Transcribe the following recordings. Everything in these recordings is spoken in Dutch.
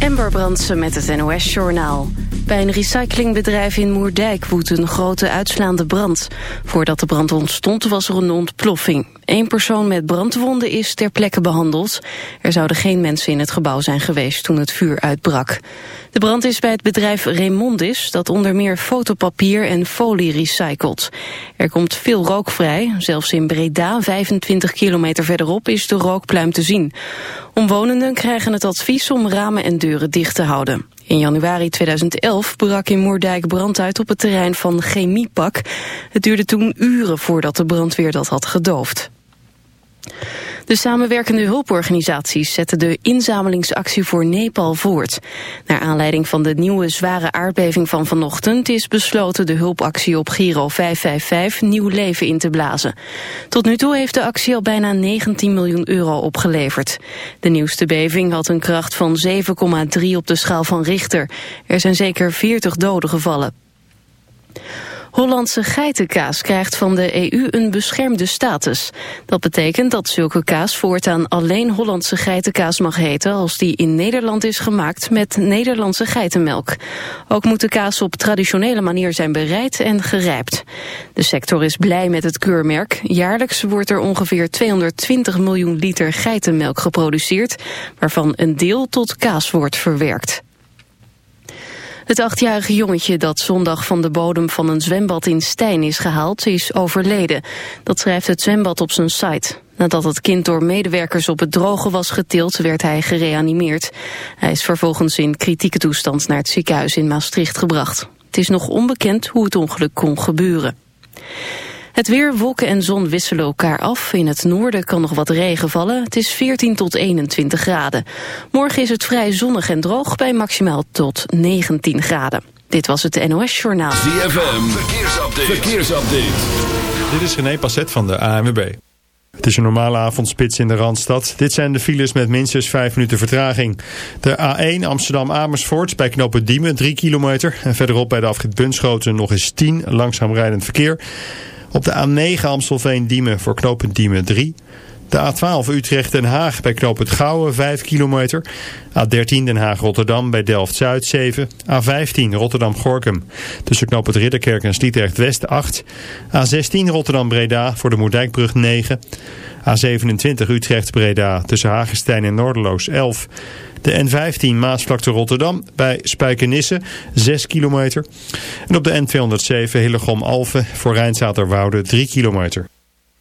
Amber Brandsen met het NOS-journaal. Bij een recyclingbedrijf in Moerdijk woedt een grote uitslaande brand. Voordat de brand ontstond was er een ontploffing. Eén persoon met brandwonden is ter plekke behandeld. Er zouden geen mensen in het gebouw zijn geweest toen het vuur uitbrak. De brand is bij het bedrijf Remondis, dat onder meer fotopapier en folie recycelt. Er komt veel rook vrij. Zelfs in Breda, 25 kilometer verderop, is de rookpluim te zien. Omwonenden krijgen het advies om ramen en deuren dicht te houden. In januari 2011 brak in Moerdijk brand uit op het terrein van Chemiepak. Het duurde toen uren voordat de brandweer dat had gedoofd. De samenwerkende hulporganisaties zetten de inzamelingsactie voor Nepal voort. Naar aanleiding van de nieuwe zware aardbeving van vanochtend is besloten de hulpactie op Giro 555 nieuw leven in te blazen. Tot nu toe heeft de actie al bijna 19 miljoen euro opgeleverd. De nieuwste beving had een kracht van 7,3 op de schaal van Richter. Er zijn zeker 40 doden gevallen. Hollandse geitenkaas krijgt van de EU een beschermde status. Dat betekent dat zulke kaas voortaan alleen Hollandse geitenkaas mag heten... als die in Nederland is gemaakt met Nederlandse geitenmelk. Ook moet de kaas op traditionele manier zijn bereid en gerijpt. De sector is blij met het keurmerk. Jaarlijks wordt er ongeveer 220 miljoen liter geitenmelk geproduceerd... waarvan een deel tot kaas wordt verwerkt. Het achtjarige jongetje dat zondag van de bodem van een zwembad in Stijn is gehaald, is overleden. Dat schrijft het zwembad op zijn site. Nadat het kind door medewerkers op het droge was getild, werd hij gereanimeerd. Hij is vervolgens in kritieke toestand naar het ziekenhuis in Maastricht gebracht. Het is nog onbekend hoe het ongeluk kon gebeuren. Het weer, wolken en zon wisselen elkaar af. In het noorden kan nog wat regen vallen. Het is 14 tot 21 graden. Morgen is het vrij zonnig en droog bij maximaal tot 19 graden. Dit was het NOS Journaal. ZFM, verkeersupdate. verkeersupdate. Dit is René Passet van de ANWB. Het is een normale avondspits in de Randstad. Dit zijn de files met minstens 5 minuten vertraging. De A1 Amsterdam-Amersfoort bij knooppunt Diemen 3 kilometer. En verderop bij de afrit Bunschoten nog eens 10 langzaam rijdend verkeer. Op de A9 Amstelveen-Diemen voor knooppunt Diemen 3. De A12 Utrecht-Den Haag bij knooppunt Gouwen 5 kilometer. A13 Den Haag-Rotterdam bij Delft-Zuid 7. A15 Rotterdam-Gorkum tussen knooppunt Ridderkerk en Sliedrecht-West 8. A16 Rotterdam-Breda voor de Moerdijkbrug 9. A27 Utrecht-Breda tussen Hagestein en Noorderloos 11. De N15 Maasvlakte Rotterdam bij Spijkenisse 6 kilometer. En op de N207 Hillegom-Alphen voor Rijnzaterwoude 3 kilometer.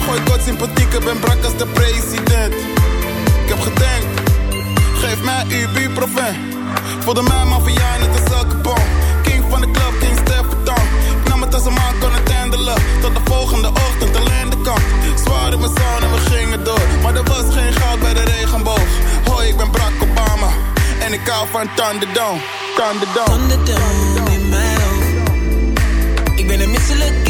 Gooi kort sympathiek. Ik ben brak als de president. Ik heb gedenkt, geef mij uw buurproven. Voelde mij maffia net een zakkenbom. King van de club, King Stefan. Ik nam het als een man kon het handelen. Tot de volgende ochtend alleen de kant. Zwaar in mijn zon en we gingen door. Maar er was geen goud bij de regenboog. Hoi, ik ben Barack Obama. En ik hou van Thunderdome. Thunderdome. Thunderdome. Ik ben een misselijk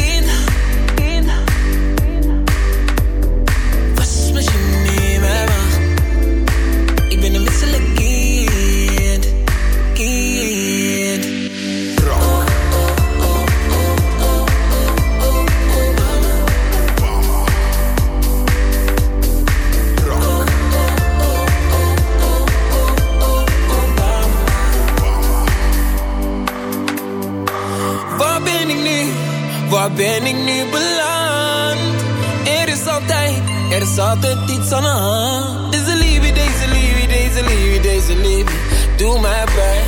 altijd iets aan de hand. Deze liefie, deze liefie, deze liefie, deze liefie. Doe mij pijn.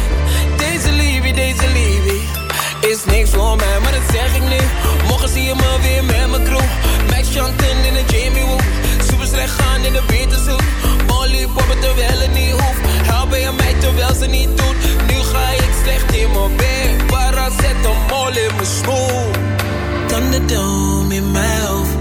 Deze liefie, deze liefie. Is niks voor mij, maar dat zeg ik nu. Morgen zie je me weer met mijn crew. Max Chanten in de Jamie Woo. Super slecht gaan in de Beterzoek. Molly poppen terwijl het niet hoeft. Helpen je mij terwijl ze niet doet. Nu ga ik slecht in mijn een mol in mijn smoel. Thunderdome in mijn hoofd.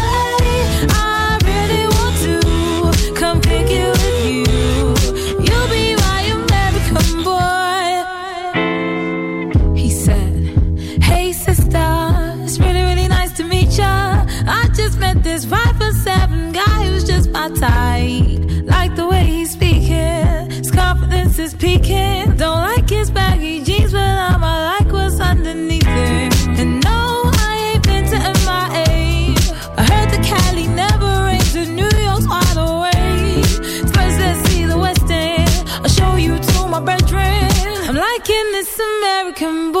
Peaking. Don't like his baggy jeans, but I'ma like what's underneath it. And no, I ain't been to MIA. I heard the Cali never rains and New York's wide awake. First, let's see the West End. I'll show you to my bedroom. I'm liking this American boy,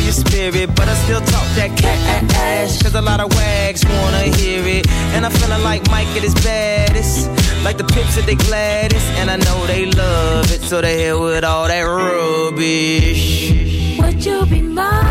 your spirit. But I still talk that cat ass. Cause a lot of wags wanna hear it. And I'm feeling like Mike at his baddest. Like the pips at they gladdest. And I know they love it. So they hell with all that rubbish. Would you be my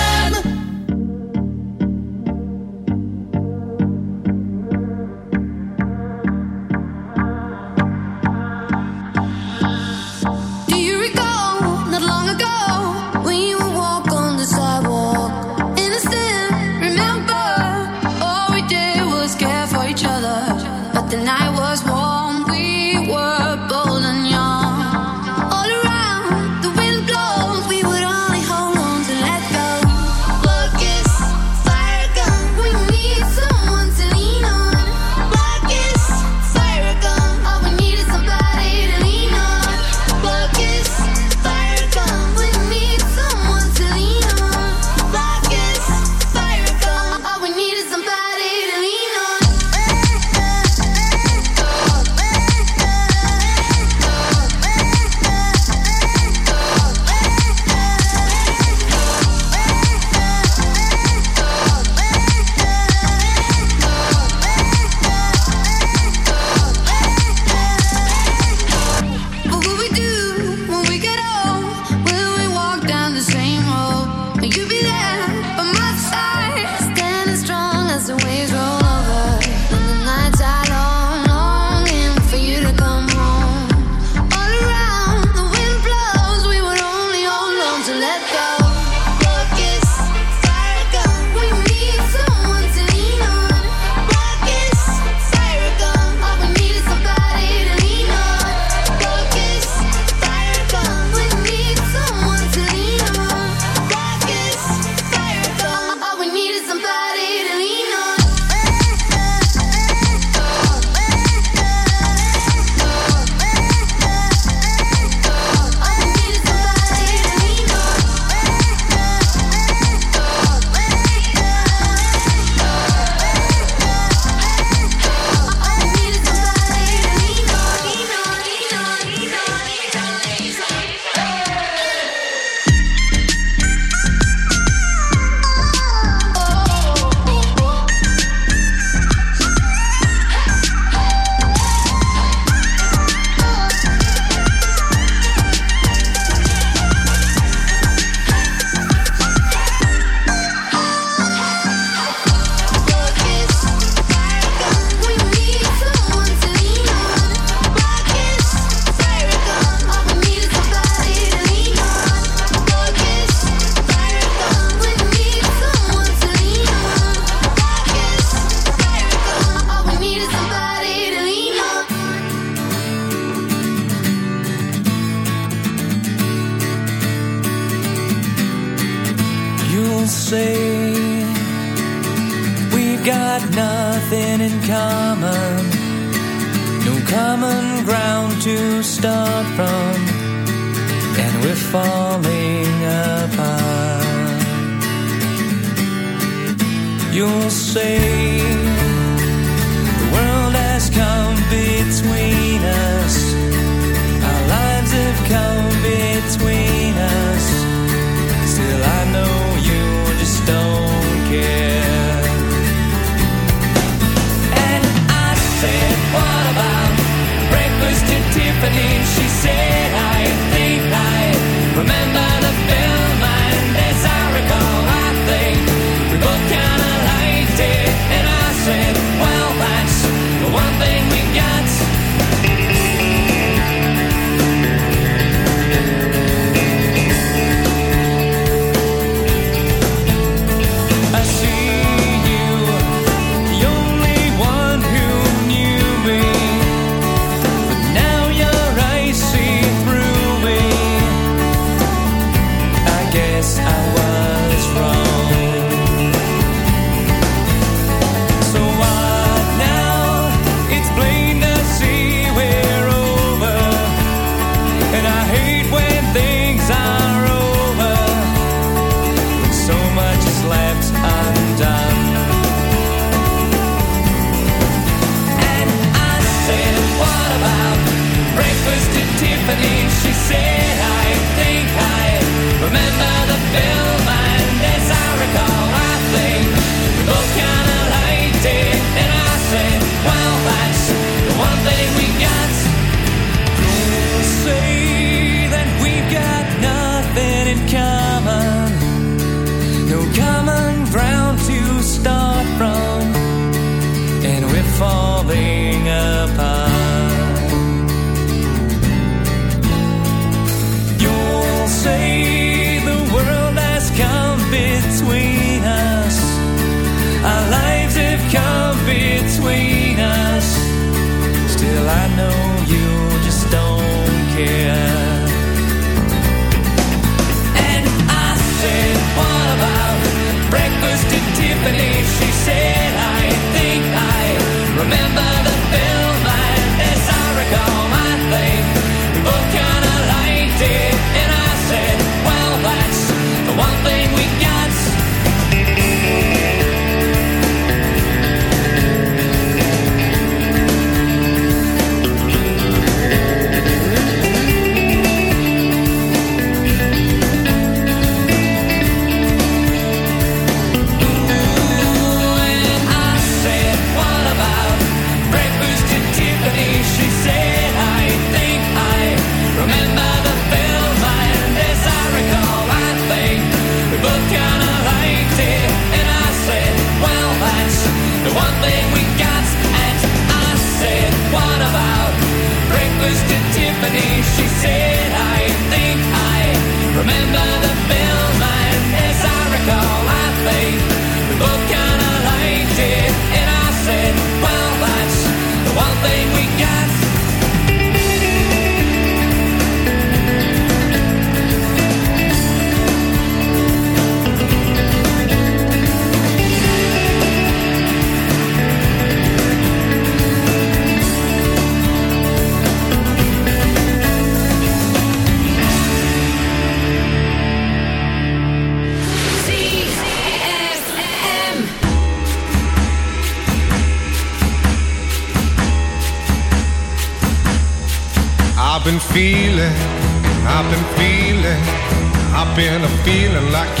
feeling like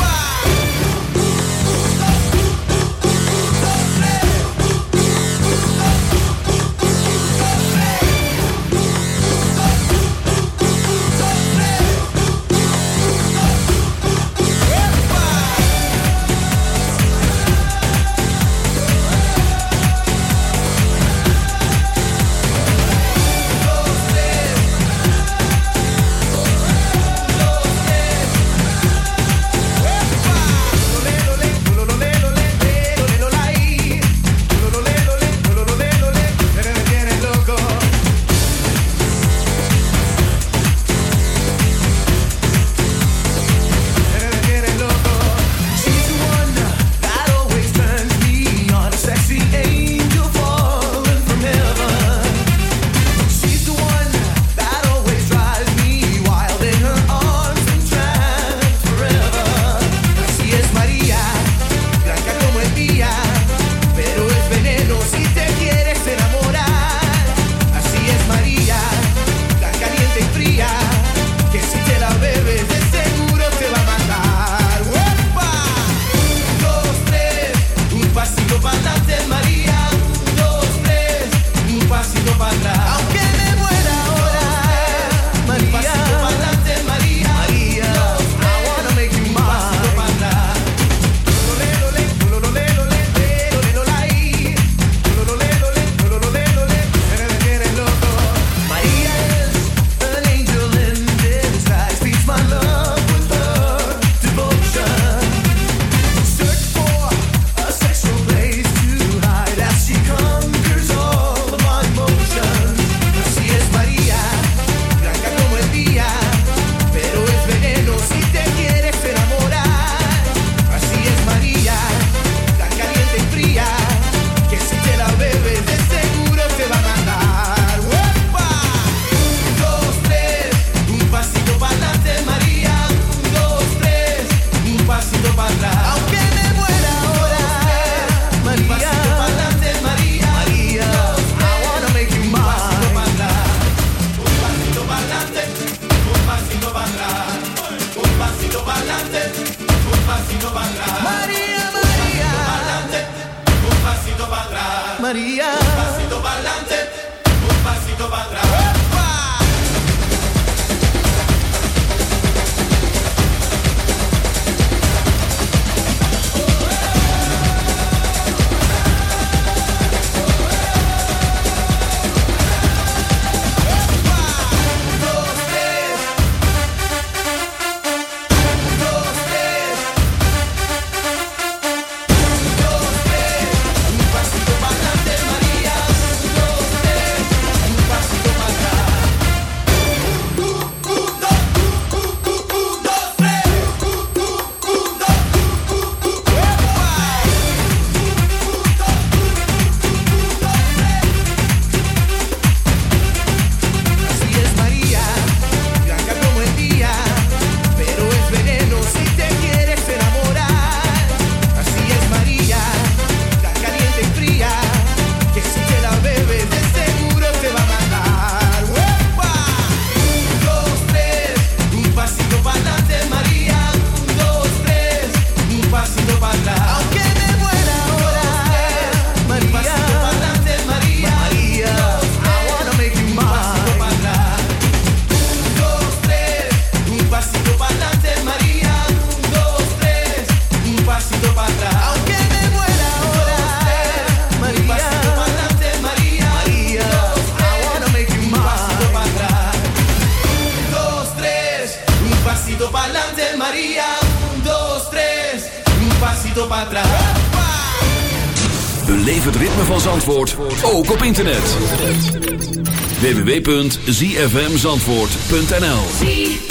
www.zfmzandvoort.nl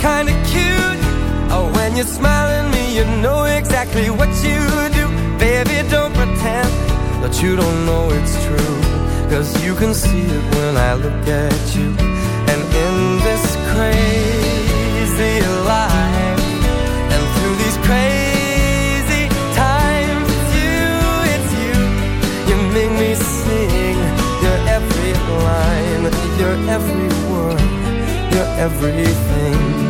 kinda cute. Oh, when you smile at me, you know exactly what you do. Baby, don't pretend that you don't know it's true. Cause you can see it when I look at you. And in this crazy life, and through these crazy times, it's you, it's you. You make me sing your every line, your every word, your everything.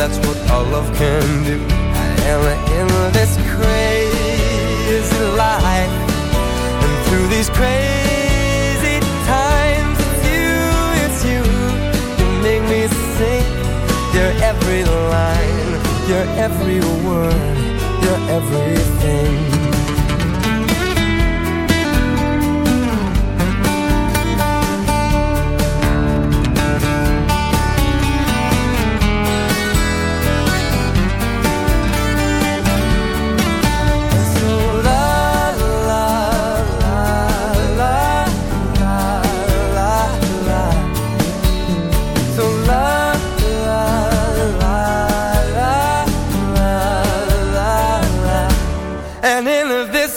that's what our love can do. And in this crazy life, and through these crazy times, it's you, it's you. You make me sing your every line, your every word, your everything.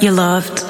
You loved.